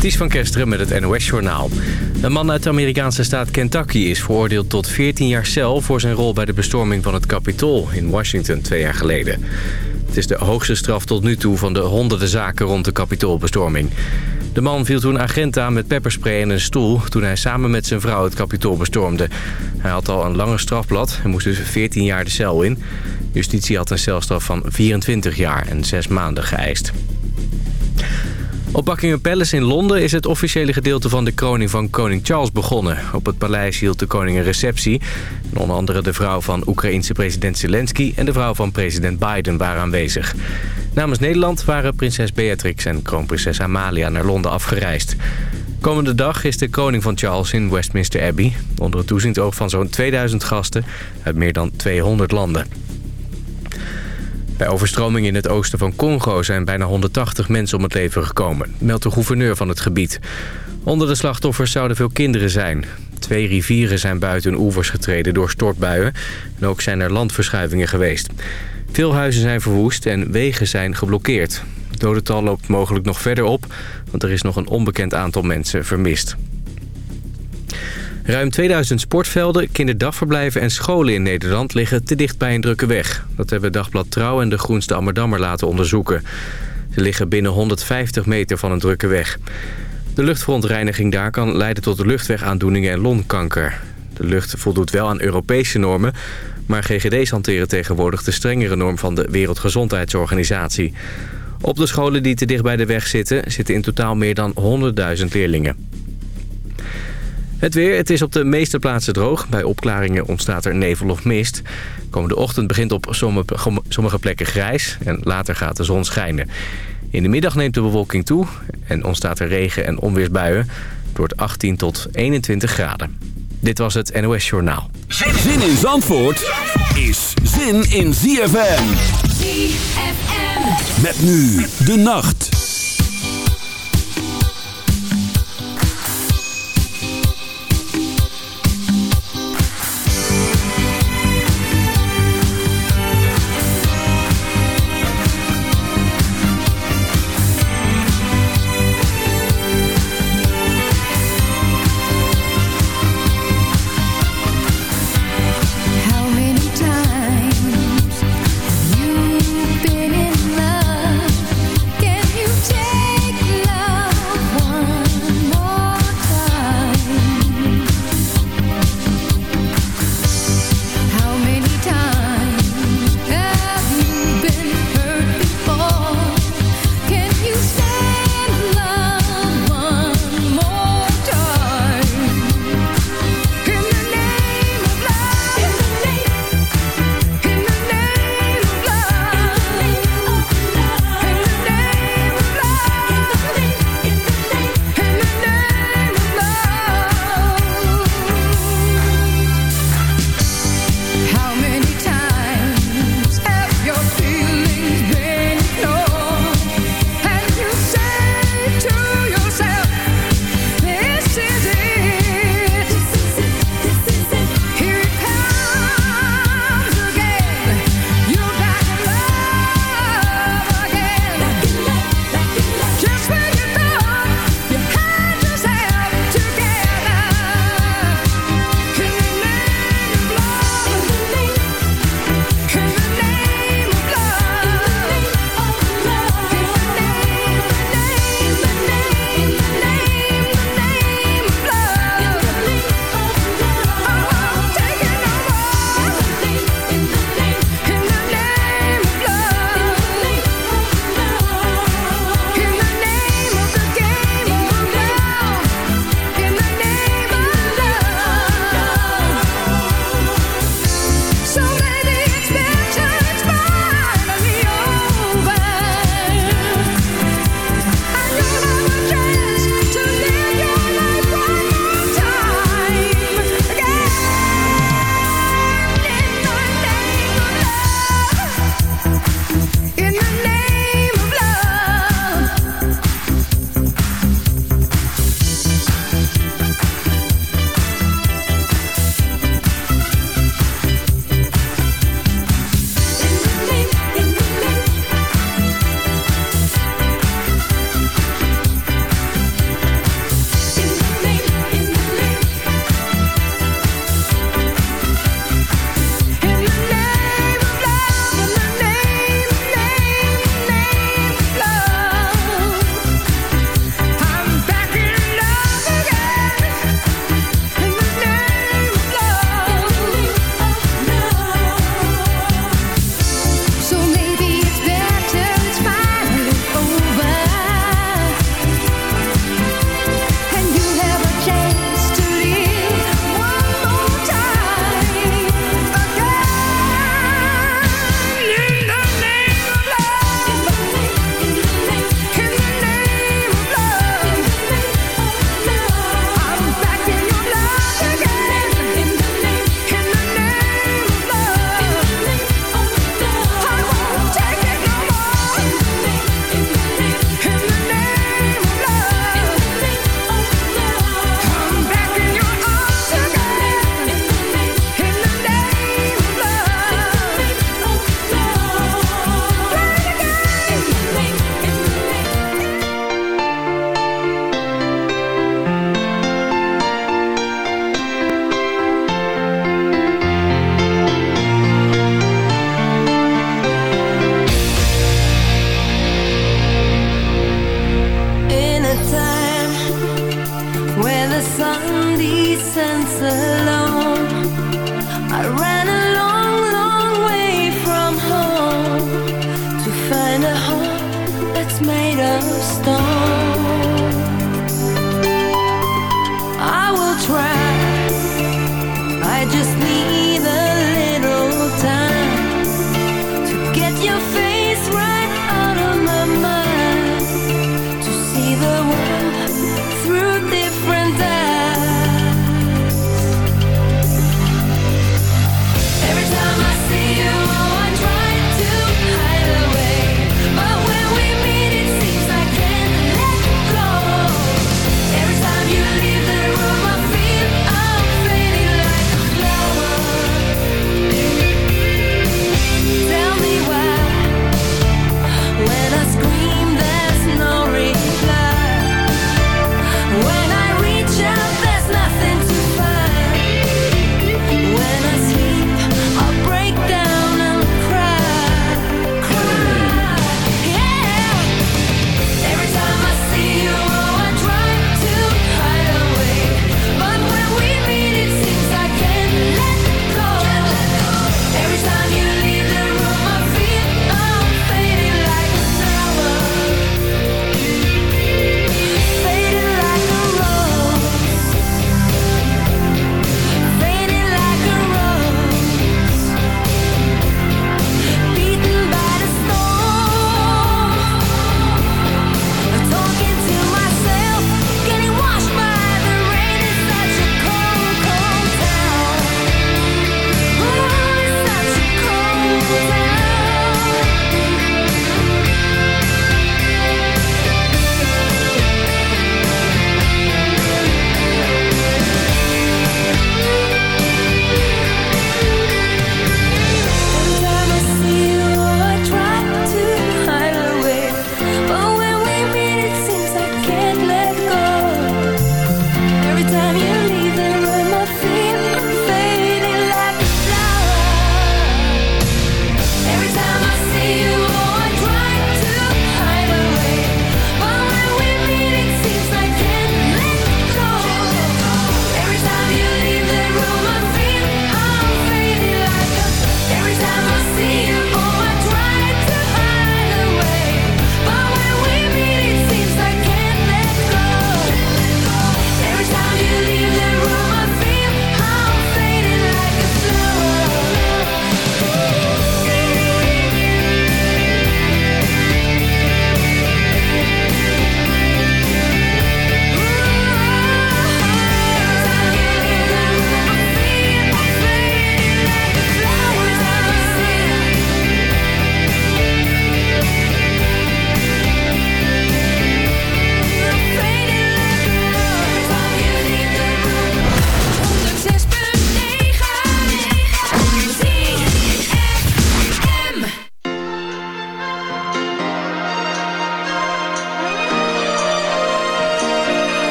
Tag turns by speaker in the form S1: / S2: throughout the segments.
S1: Ties van Kesteren met het NOS-journaal. Een man uit de Amerikaanse staat Kentucky is veroordeeld tot 14 jaar cel... voor zijn rol bij de bestorming van het Capitool in Washington twee jaar geleden. Het is de hoogste straf tot nu toe van de honderden zaken rond de Capitoolbestorming. De man viel toen agent aan met pepperspray en een stoel... toen hij samen met zijn vrouw het Capitool bestormde. Hij had al een lange strafblad en moest dus 14 jaar de cel in. Justitie had een celstraf van 24 jaar en 6 maanden geëist. Op Buckingham Palace in Londen is het officiële gedeelte van de kroning van koning Charles begonnen. Op het paleis hield de koning een receptie. En onder andere de vrouw van Oekraïense president Zelensky en de vrouw van president Biden waren aanwezig. Namens Nederland waren prinses Beatrix en kroonprinses Amalia naar Londen afgereisd. Komende dag is de koning van Charles in Westminster Abbey... onder het toezicht ook van zo'n 2000 gasten uit meer dan 200 landen. Bij overstroming in het oosten van Congo zijn bijna 180 mensen om het leven gekomen, meldt de gouverneur van het gebied. Onder de slachtoffers zouden veel kinderen zijn. Twee rivieren zijn buiten oevers getreden door stortbuien en ook zijn er landverschuivingen geweest. Veel huizen zijn verwoest en wegen zijn geblokkeerd. Het dodental loopt mogelijk nog verder op, want er is nog een onbekend aantal mensen vermist. Ruim 2000 sportvelden, kinderdagverblijven en scholen in Nederland liggen te dicht bij een drukke weg. Dat hebben Dagblad Trouw en de Groenste Ammerdammer laten onderzoeken. Ze liggen binnen 150 meter van een drukke weg. De luchtverontreiniging daar kan leiden tot luchtwegaandoeningen en longkanker. De lucht voldoet wel aan Europese normen, maar GGD's hanteren tegenwoordig de strengere norm van de Wereldgezondheidsorganisatie. Op de scholen die te dicht bij de weg zitten, zitten in totaal meer dan 100.000 leerlingen. Het weer, het is op de meeste plaatsen droog. Bij opklaringen ontstaat er nevel of mist. Komende ochtend begint op sommige plekken grijs en later gaat de zon schijnen. In de middag neemt de bewolking toe en ontstaat er regen- en onweersbuien. Het wordt 18 tot 21 graden. Dit was het NOS Journaal.
S2: Zin in Zandvoort is zin in ZFM. ZFM. Met nu de nacht.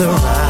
S3: the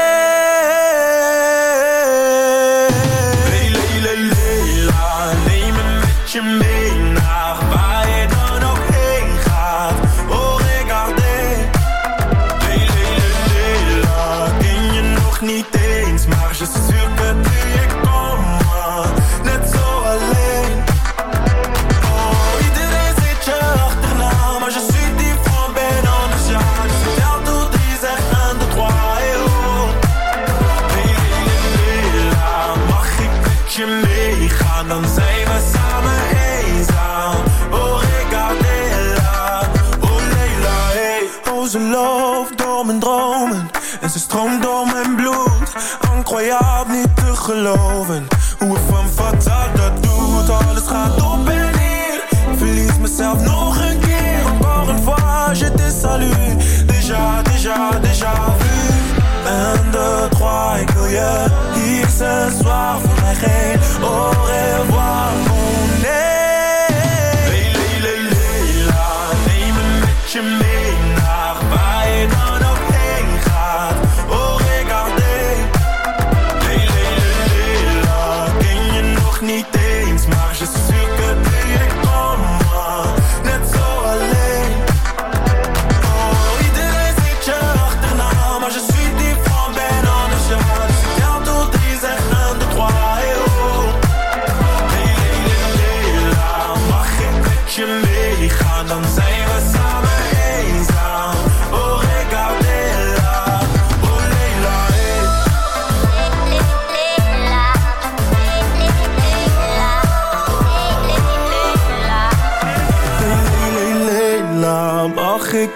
S4: color.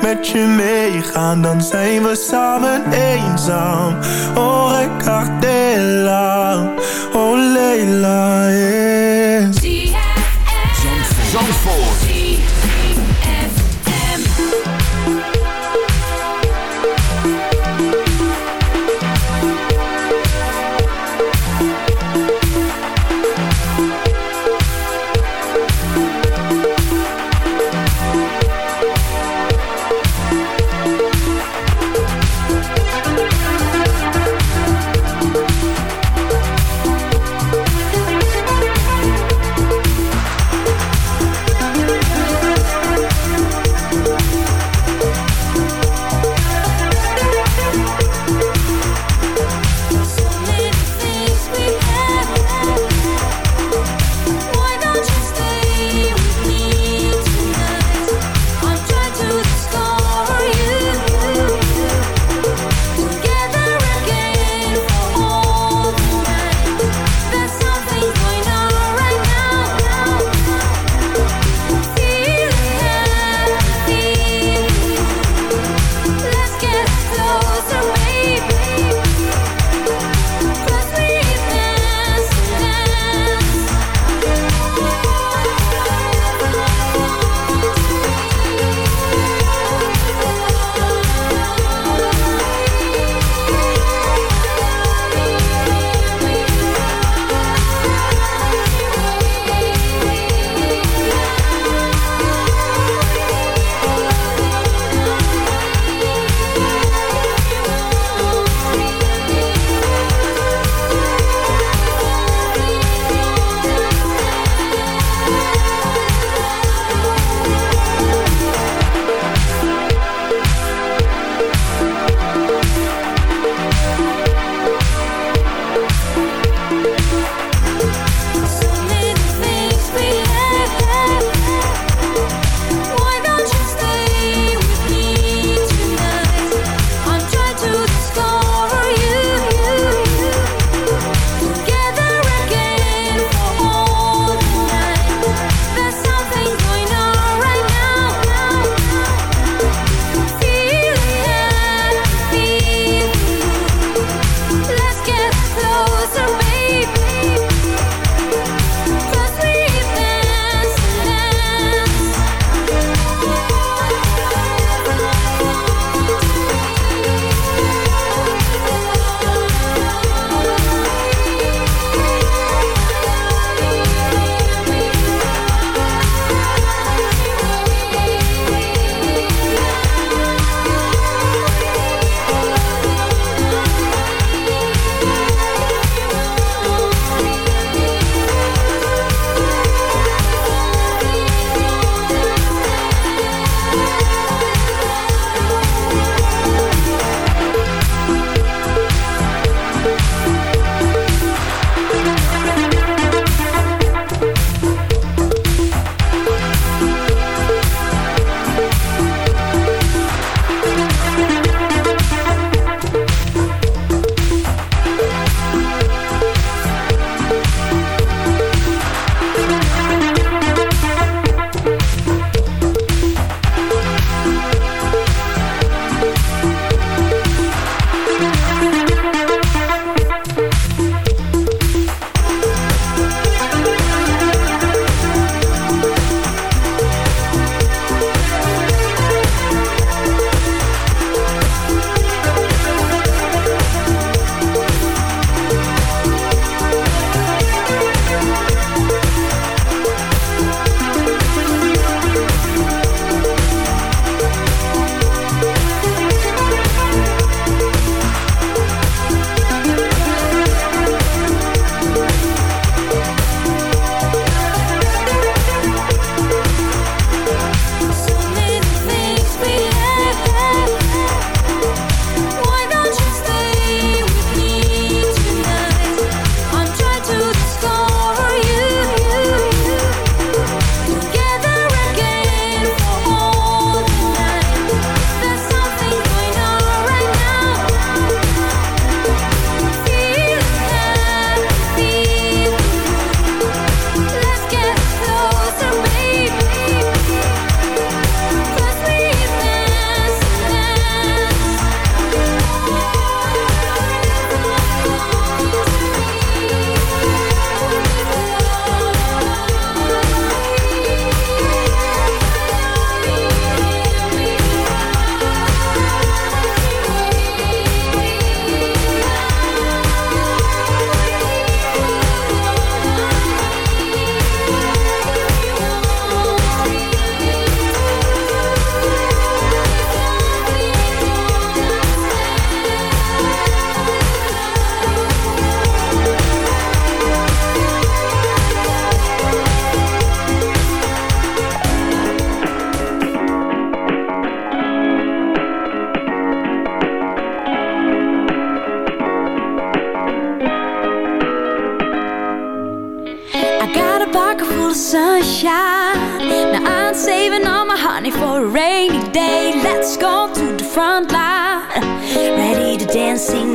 S4: met je meegaan Dan zijn we samen eenzaam. Oh, Ricardella, oh Leila.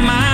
S5: my mind.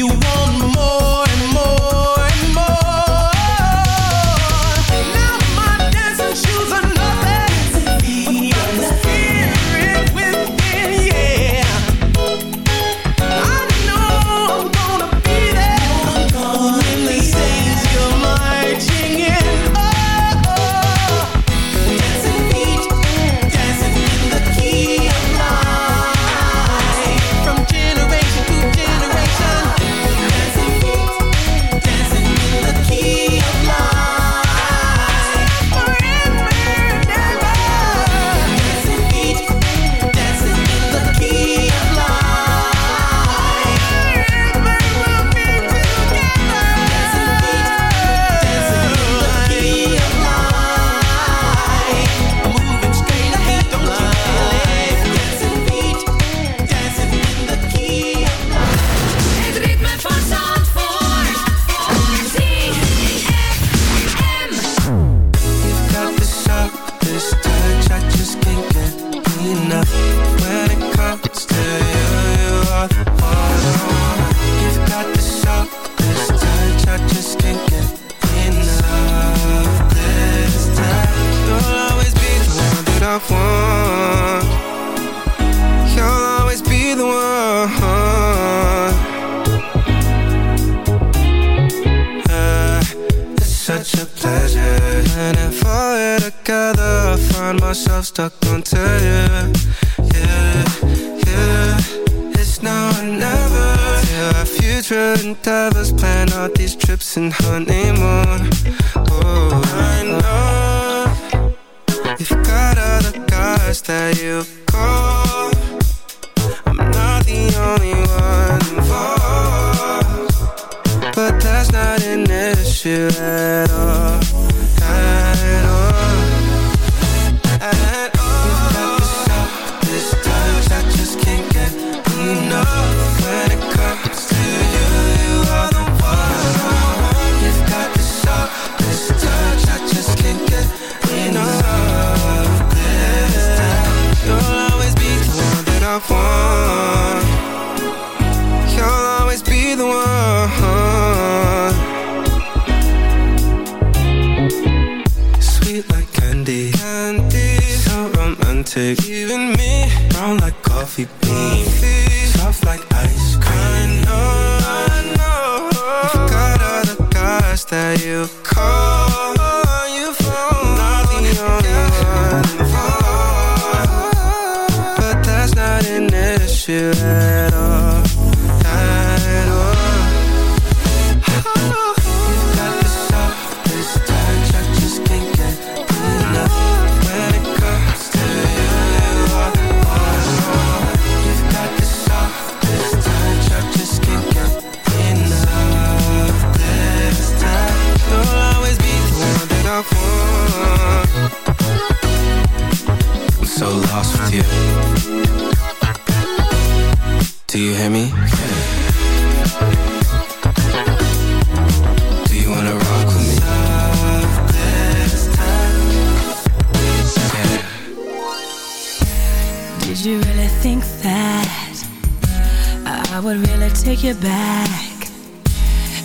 S5: you
S6: want. cara da that you call.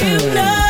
S7: you know.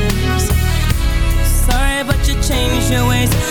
S7: change your ways.